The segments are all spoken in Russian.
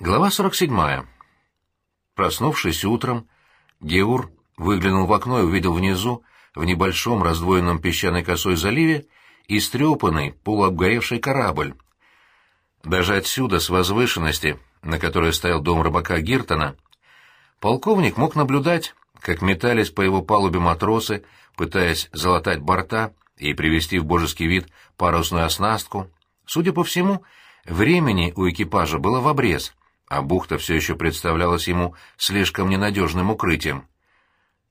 Глава 47. Проснувшись утром, Геур выглянул в окно и увидел внизу, в небольшом раздвоенном песчаной косой заливе, истрепанный, полуобгоревший корабль. Даже отсюда, с возвышенности, на которой стоял дом рыбака Гиртона, полковник мог наблюдать, как метались по его палубе матросы, пытаясь залатать борта и привести в божеский вид парусную оснастку. Судя по всему, времени у экипажа было в обрез — а бухта все еще представлялась ему слишком ненадежным укрытием.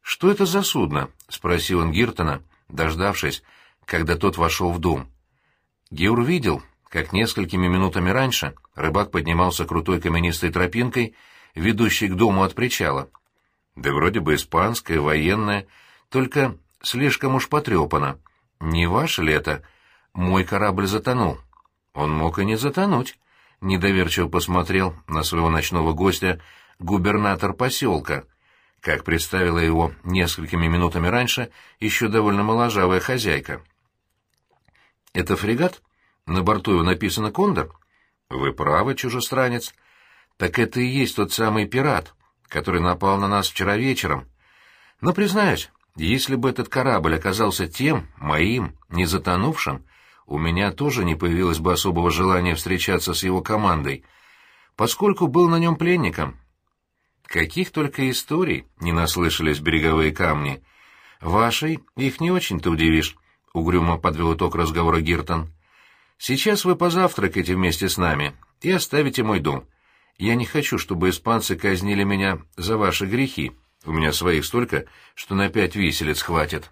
«Что это за судно?» — спросил он Гиртона, дождавшись, когда тот вошел в дом. Геур видел, как несколькими минутами раньше рыбак поднимался крутой каменистой тропинкой, ведущей к дому от причала. Да вроде бы испанская, военная, только слишком уж потрепана. Не ваше ли это? Мой корабль затонул. Он мог и не затонуть недоверчиво посмотрел на своего ночного гостя губернатор поселка, как представила его несколькими минутами раньше еще довольно моложавая хозяйка. «Это фрегат? На борту его написано «Кондор»?» «Вы правы, чужестранец. Так это и есть тот самый пират, который напал на нас вчера вечером. Но, признаюсь, если бы этот корабль оказался тем, моим, не затонувшим, у меня тоже не появилось бы особого желания встречаться с его командой, поскольку был на нем пленником. Каких только историй не наслышались береговые камни. Вашей их не очень-то удивишь, — угрюмо подвел итог разговора Гиртон. Сейчас вы позавтракаете вместе с нами и оставите мой дом. Я не хочу, чтобы испанцы казнили меня за ваши грехи. У меня своих столько, что на пять виселиц хватит.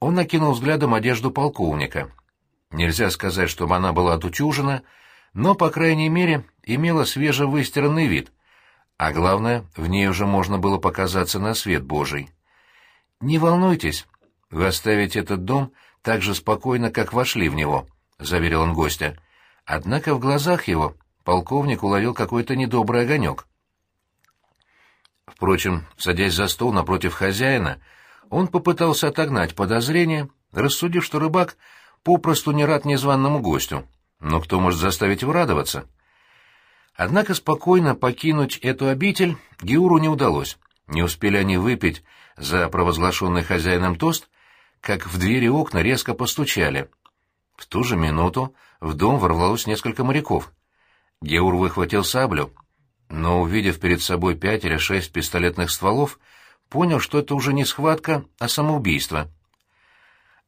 Он накинул взглядом одежду полковника. Нельзя сказать, чтобы она была отутюжена, но, по крайней мере, имела свежевыстиранный вид, а главное, в ней уже можно было показаться на свет Божий. «Не волнуйтесь, вы оставите этот дом так же спокойно, как вошли в него», — заверил он гостя. Однако в глазах его полковник уловил какой-то недобрый огонек. Впрочем, садясь за стол напротив хозяина, он попытался отогнать подозрения, рассудив, что рыбак попросту не рад незваному гостю. Но кто может заставить его радоваться? Однако спокойно покинуть эту обитель Геуру не удалось. Не успели они выпить за провозглашенный хозяином тост, как в двери окна резко постучали. В ту же минуту в дом ворвалось несколько моряков. Геур выхватил саблю, но, увидев перед собой пять или шесть пистолетных стволов, понял, что это уже не схватка, а самоубийство.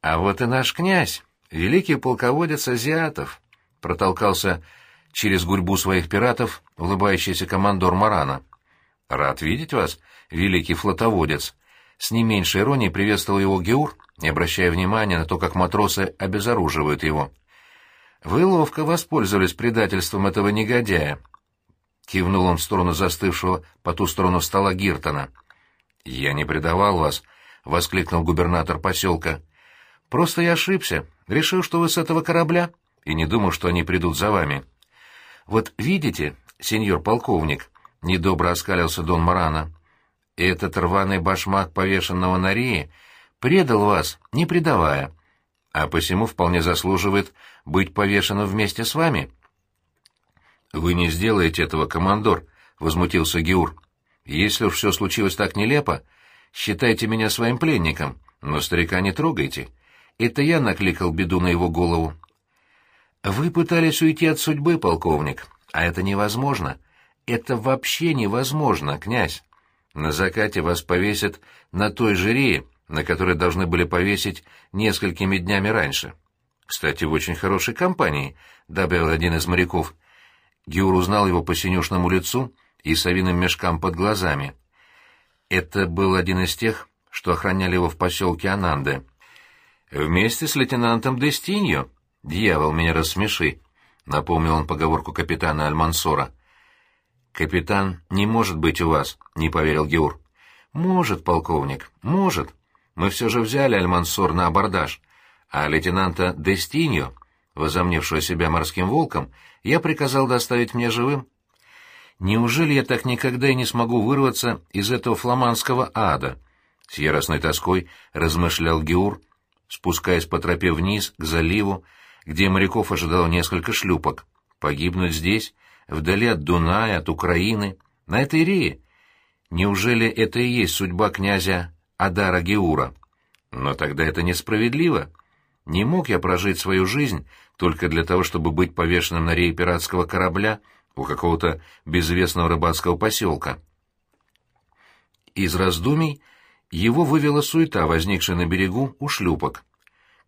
«А вот и наш князь!» Великий полководец азиатов протолкался через гурьбу своих пиратов улыбающийся командор Марана. «Рад видеть вас, великий флотоводец!» С не меньшей иронией приветствовал его Геур, не обращая внимания на то, как матросы обезоруживают его. «Вы ловко воспользовались предательством этого негодяя», — кивнул он в сторону застывшего по ту сторону стола Гиртона. «Я не предавал вас», — воскликнул губернатор поселка. «Просто я ошибся. Решил, что вы с этого корабля, и не думал, что они придут за вами. Вот видите, сеньор полковник, — недобро оскалился Дон Марана, — этот рваный башмак повешенного на рее предал вас, не предавая, а посему вполне заслуживает быть повешенным вместе с вами. — Вы не сделаете этого, командор, — возмутился Геур. — Если уж все случилось так нелепо, считайте меня своим пленником, но старика не трогайте. — это я накликал беду на его голову. Вы пытались уйти от судьбы, полковник, а это невозможно. Это вообще невозможно, князь. На закате вас повесят на той же рее, на которой должны были повесить несколькими днями раньше. Кстати, в очень хорошей компании, — добавил один из моряков. Гюр узнал его по синюшному лицу и совиным мешкам под глазами. Это был один из тех, что охраняли его в поселке Ананде. «Вместе с лейтенантом Дестиньо? Дьявол, меня рассмеши!» — напомнил он поговорку капитана Альмансора. «Капитан не может быть у вас», — не поверил Геур. «Может, полковник, может. Мы все же взяли Альмансор на абордаж, а лейтенанта Дестиньо, возомнившего себя морским волком, я приказал доставить мне живым. Неужели я так никогда и не смогу вырваться из этого фламандского ада?» С яростной тоской размышлял Геур, спускаясь по тропе вниз, к заливу, где моряков ожидало несколько шлюпок. Погибнуть здесь, вдали от Дуная, от Украины, на этой рее. Неужели это и есть судьба князя Адара Геура? Но тогда это несправедливо. Не мог я прожить свою жизнь только для того, чтобы быть повешенным на рее пиратского корабля у какого-то безвестного рыбацкого поселка. Из раздумий его вывела суета, возникшая на берегу у шлюпок.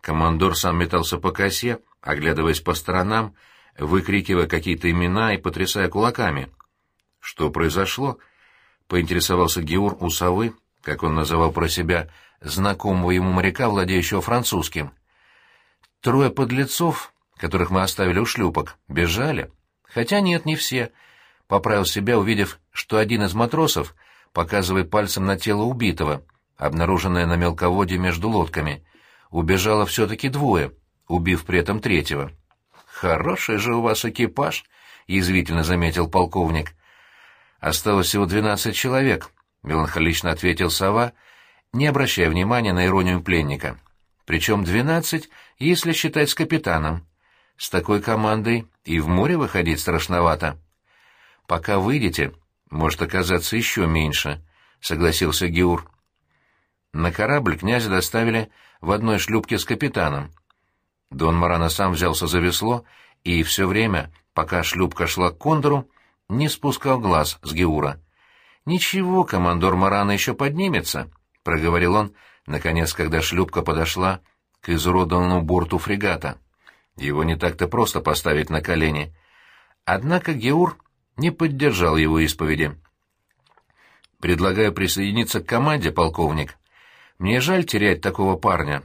Командор сам метался по косе, оглядываясь по сторонам, выкрикивая какие-то имена и потрясая кулаками. «Что произошло?» — поинтересовался Геур у совы, как он называл про себя, знакомого ему моряка, владеющего французским. «Трое подлецов, которых мы оставили у шлюпок, бежали. Хотя нет, не все», — поправил себя, увидев, что один из матросов показывает пальцем на тело убитого, обнаруженное на мелководье между лодками. Убежало все-таки двое, убив при этом третьего. «Хороший же у вас экипаж», — язвительно заметил полковник. «Осталось всего двенадцать человек», — меланхолично ответил сова, не обращая внимания на иронию пленника. «Причем двенадцать, если считать с капитаном. С такой командой и в море выходить страшновато. Пока выйдете, может оказаться еще меньше», — согласился Геур. На корабль князя доставили в одной шлюпке с капитаном. Дон Марана сам взялся за весло и все время, пока шлюпка шла к кондору, не спускал глаз с Геура. «Ничего, командор Марана еще поднимется», — проговорил он, наконец, когда шлюпка подошла к изуродованному борту фрегата. Его не так-то просто поставить на колени. Однако Геур не поддержал его исповеди. «Предлагаю присоединиться к команде, полковник. Мне жаль терять такого парня».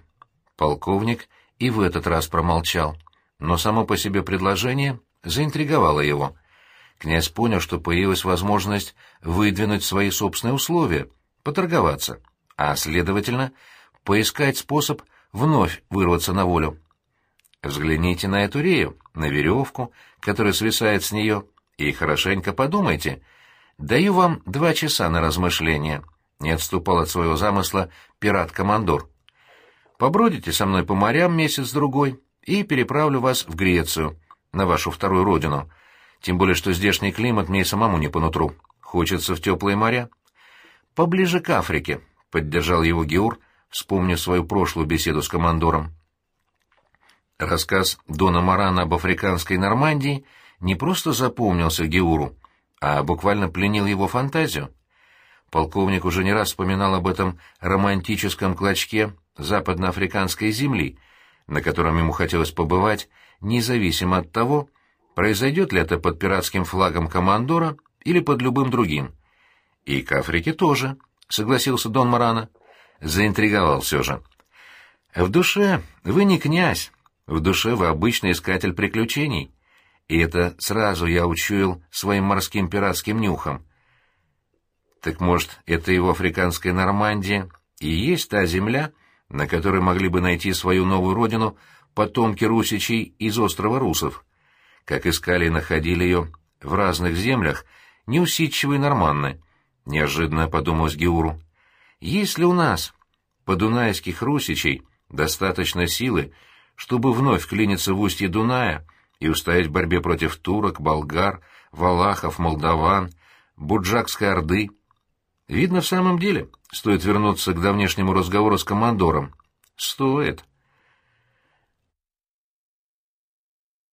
Полковник и в этот раз промолчал, но само по себе предложение заинтриговало его. Князь понял, что появилась возможность выдвинуть свои собственные условия, поторговаться, а, следовательно, поискать способ вновь вырваться на волю. Взгляните на эту рею, на веревку, которая свисает с нее, и хорошенько подумайте. Даю вам два часа на размышление. Не отступал от своего замысла пират-командор. Побродите со мной по морям месяц-другой и переправлю вас в Грецию, на вашу вторую родину. Тем более, что здешний климат мне и самому не по нутру. Хочется в теплые моря. Поближе к Африке, — поддержал его Геур, вспомнив свою прошлую беседу с командором. Рассказ Дона Марана об африканской Нормандии не просто запомнился Геуру, а буквально пленил его фантазию. Полковник уже не раз вспоминал об этом романтическом клочке западноафриканской земли, на котором ему хотелось побывать, независимо от того, произойдет ли это под пиратским флагом командора или под любым другим. И к Африке тоже, согласился Дон Марана. Заинтриговал все же. В душе вы не князь, в душе вы обычный искатель приключений. И это сразу я учуял своим морским пиратским нюхом. Так может, это его африканская Нормандия и есть та земля, на которой могли бы найти свою новую родину потомки русичей из острова Русов, как искали и находили ее в разных землях неусидчивые норманны, неожиданно подумалось Геуру. Есть ли у нас, подунайских русичей, достаточно силы, чтобы вновь вклиниться в устье Дуная и устоять в борьбе против турок, болгар, валахов, молдаван, буджакской орды, Видно, в самом деле, стоит вернуться к давнешнему разговору с командором. Стоит.